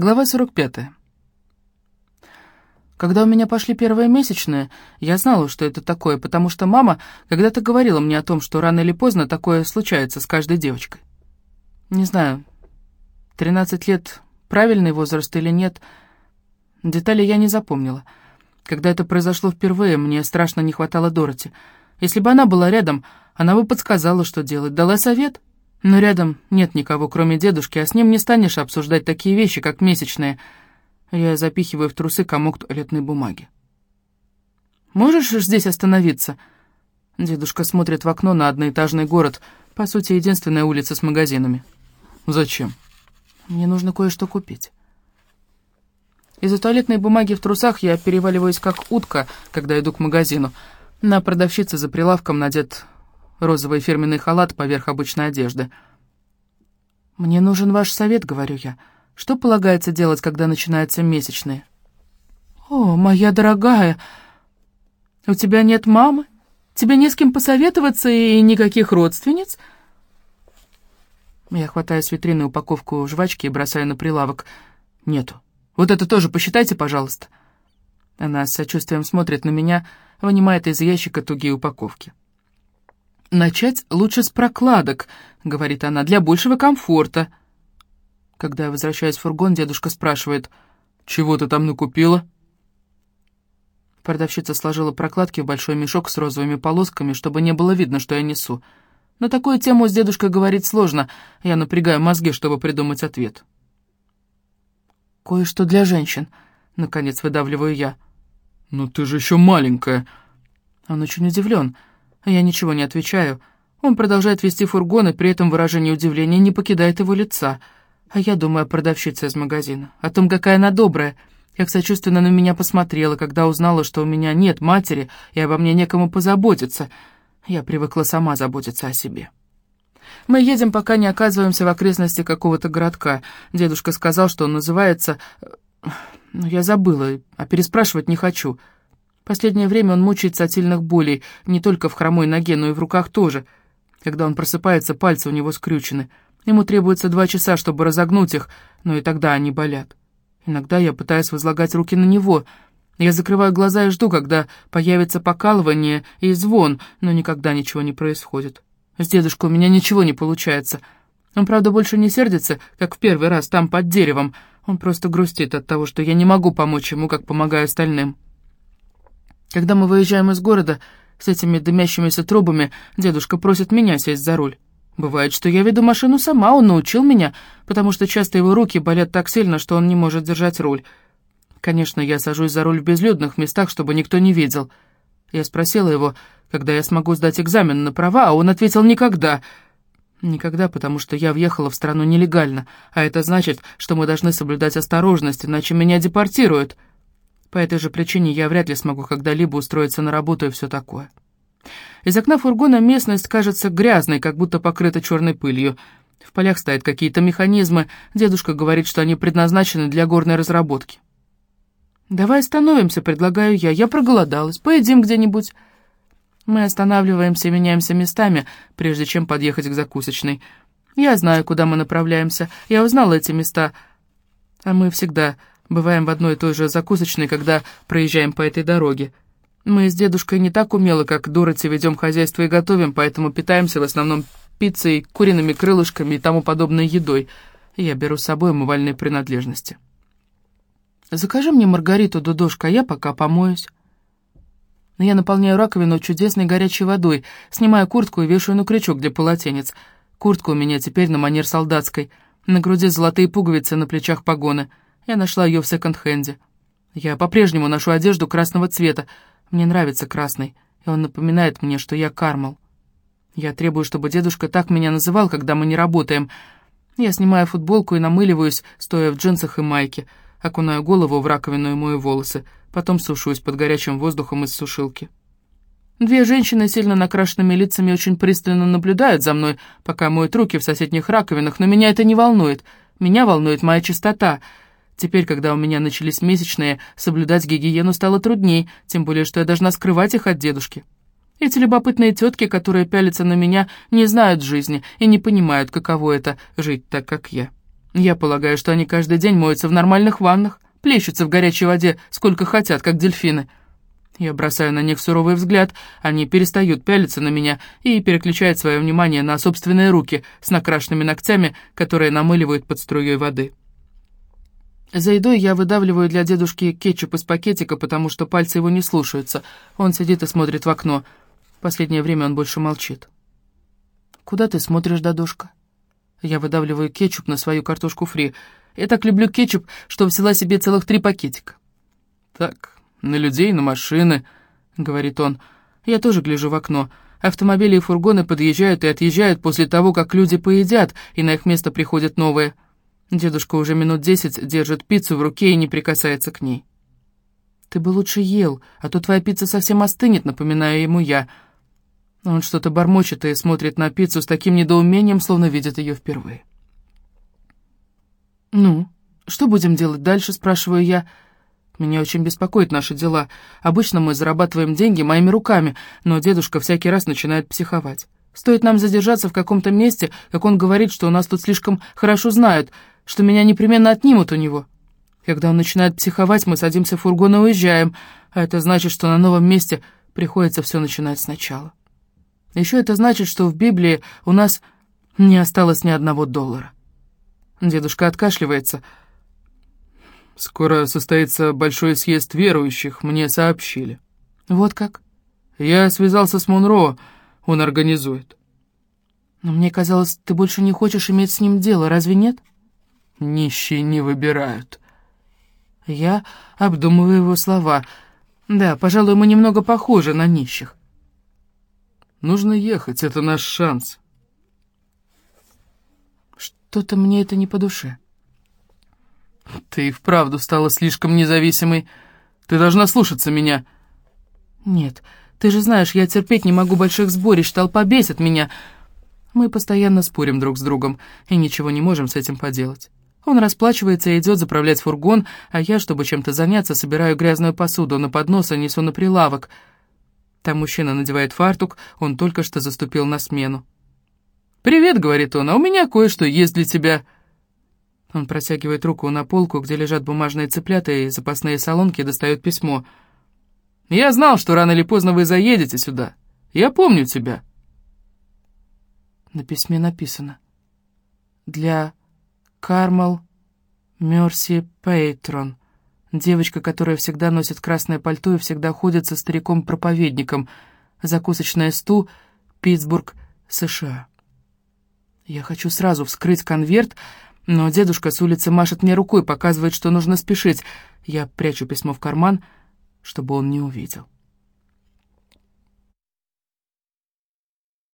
Глава 45. Когда у меня пошли первые месячные, я знала, что это такое, потому что мама когда-то говорила мне о том, что рано или поздно такое случается с каждой девочкой. Не знаю, 13 лет правильный возраст или нет, детали я не запомнила. Когда это произошло впервые, мне страшно не хватало Дороти. Если бы она была рядом, она бы подсказала, что делать, дала совет — но рядом нет никого, кроме дедушки, а с ним не станешь обсуждать такие вещи, как месячные. Я запихиваю в трусы комок туалетной бумаги. «Можешь здесь остановиться?» Дедушка смотрит в окно на одноэтажный город, по сути, единственная улица с магазинами. «Зачем?» «Мне нужно кое-что купить». Из-за туалетной бумаги в трусах я переваливаюсь как утка, когда иду к магазину. На продавщице за прилавком надет розовый фирменный халат поверх обычной одежды. «Мне нужен ваш совет», — говорю я. «Что полагается делать, когда начинаются месячные?» «О, моя дорогая, у тебя нет мамы? Тебе не с кем посоветоваться и никаких родственниц?» Я хватаю с витрины упаковку жвачки и бросаю на прилавок. «Нету. Вот это тоже посчитайте, пожалуйста». Она с сочувствием смотрит на меня, вынимает из ящика тугие упаковки. «Начать лучше с прокладок», — говорит она, — «для большего комфорта». Когда я возвращаюсь в фургон, дедушка спрашивает, «Чего ты там накупила?» Продавщица сложила прокладки в большой мешок с розовыми полосками, чтобы не было видно, что я несу. На такую тему с дедушкой говорить сложно, я напрягаю мозги, чтобы придумать ответ. «Кое-что для женщин», — наконец выдавливаю я. «Ну ты же еще маленькая». Он очень удивлен. Я ничего не отвечаю. Он продолжает вести фургон, и при этом выражение удивления не покидает его лица. А я думаю о продавщице из магазина, о том, какая она добрая, как сочувственно на меня посмотрела, когда узнала, что у меня нет матери, и обо мне некому позаботиться. Я привыкла сама заботиться о себе. Мы едем, пока не оказываемся в окрестности какого-то городка. Дедушка сказал, что он называется... Ну, я забыла, а переспрашивать не хочу. Последнее время он мучается от сильных болей, не только в хромой ноге, но и в руках тоже. Когда он просыпается, пальцы у него скрючены. Ему требуется два часа, чтобы разогнуть их, но и тогда они болят. Иногда я пытаюсь возлагать руки на него. Я закрываю глаза и жду, когда появится покалывание и звон, но никогда ничего не происходит. С дедушкой у меня ничего не получается. Он, правда, больше не сердится, как в первый раз там под деревом. Он просто грустит от того, что я не могу помочь ему, как помогаю остальным. Когда мы выезжаем из города с этими дымящимися трубами, дедушка просит меня сесть за руль. Бывает, что я веду машину сама, он научил меня, потому что часто его руки болят так сильно, что он не может держать руль. Конечно, я сажусь за руль в безлюдных местах, чтобы никто не видел. Я спросила его, когда я смогу сдать экзамен на права, а он ответил «никогда». Никогда, потому что я въехала в страну нелегально, а это значит, что мы должны соблюдать осторожность, иначе меня депортируют. По этой же причине я вряд ли смогу когда-либо устроиться на работу и все такое. Из окна фургона местность кажется грязной, как будто покрыта черной пылью. В полях стоят какие-то механизмы. Дедушка говорит, что они предназначены для горной разработки. «Давай остановимся», — предлагаю я. «Я проголодалась. Поедим где-нибудь». Мы останавливаемся и меняемся местами, прежде чем подъехать к закусочной. Я знаю, куда мы направляемся. Я узнала эти места. А мы всегда Бываем в одной и той же закусочной, когда проезжаем по этой дороге. Мы с дедушкой не так умело, как Дороти, ведем хозяйство и готовим, поэтому питаемся в основном пиццей, куриными крылышками и тому подобной едой. я беру с собой умывальные принадлежности. Закажи мне Маргариту, Дудошка, а я пока помоюсь. Я наполняю раковину чудесной горячей водой, снимаю куртку и вешаю на крючок для полотенец. Куртка у меня теперь на манер солдатской. На груди золотые пуговицы, на плечах погоны — я нашла ее в секонд-хенде. Я по-прежнему ношу одежду красного цвета. Мне нравится красный, и он напоминает мне, что я Кармал. Я требую, чтобы дедушка так меня называл, когда мы не работаем. Я снимаю футболку и намыливаюсь, стоя в джинсах и майке, окунаю голову в раковину и мою волосы, потом сушусь под горячим воздухом из сушилки. Две женщины с сильно накрашенными лицами очень пристально наблюдают за мной, пока моют руки в соседних раковинах, но меня это не волнует. Меня волнует моя чистота — Теперь, когда у меня начались месячные, соблюдать гигиену стало трудней, тем более, что я должна скрывать их от дедушки. Эти любопытные тетки, которые пялятся на меня, не знают жизни и не понимают, каково это — жить так, как я. Я полагаю, что они каждый день моются в нормальных ваннах, плещутся в горячей воде сколько хотят, как дельфины. Я бросаю на них суровый взгляд, они перестают пялиться на меня и переключают свое внимание на собственные руки с накрашенными ногтями, которые намыливают под струей воды. За едой я выдавливаю для дедушки кетчуп из пакетика, потому что пальцы его не слушаются. Он сидит и смотрит в окно. Последнее время он больше молчит. «Куда ты смотришь, дедушка?» Я выдавливаю кетчуп на свою картошку фри. Я так люблю кетчуп, что взяла себе целых три пакетика. «Так, на людей, на машины», — говорит он. Я тоже гляжу в окно. Автомобили и фургоны подъезжают и отъезжают после того, как люди поедят, и на их место приходят новые. Дедушка уже минут десять держит пиццу в руке и не прикасается к ней. «Ты бы лучше ел, а то твоя пицца совсем остынет», — напоминаю ему я. Он что-то бормочет и смотрит на пиццу с таким недоумением, словно видит ее впервые. «Ну, что будем делать дальше?» — спрашиваю я. Меня очень беспокоят наши дела. Обычно мы зарабатываем деньги моими руками, но дедушка всякий раз начинает психовать. Стоит нам задержаться в каком-то месте, как он говорит, что у нас тут слишком хорошо знают, что меня непременно отнимут у него. Когда он начинает психовать, мы садимся в фургон и уезжаем, а это значит, что на новом месте приходится все начинать сначала. Еще это значит, что в Библии у нас не осталось ни одного доллара. Дедушка откашливается — Скоро состоится большой съезд верующих, мне сообщили. Вот как? Я связался с Монро, он организует. Но мне казалось, ты больше не хочешь иметь с ним дело, разве нет? Нищие не выбирают. Я обдумываю его слова. Да, пожалуй, мы немного похожи на нищих. Нужно ехать, это наш шанс. Что-то мне это не по душе. «Ты и вправду стала слишком независимой. Ты должна слушаться меня». «Нет, ты же знаешь, я терпеть не могу больших сборищ, толпа бесит меня». Мы постоянно спорим друг с другом и ничего не можем с этим поделать. Он расплачивается и идет заправлять фургон, а я, чтобы чем-то заняться, собираю грязную посуду на поднос и несу на прилавок. Там мужчина надевает фартук, он только что заступил на смену. «Привет», — говорит он, — «а у меня кое-что есть для тебя». Он протягивает руку на полку, где лежат бумажные цыплята и запасные солонки, и достает письмо. «Я знал, что рано или поздно вы заедете сюда. Я помню тебя». На письме написано. «Для Кармал Мерси Пейтрон». Девочка, которая всегда носит красное пальто и всегда ходит со стариком-проповедником. Закусочная Сту, Питтсбург, США. Я хочу сразу вскрыть конверт, но дедушка с улицы машет мне рукой, показывает, что нужно спешить. Я прячу письмо в карман, чтобы он не увидел.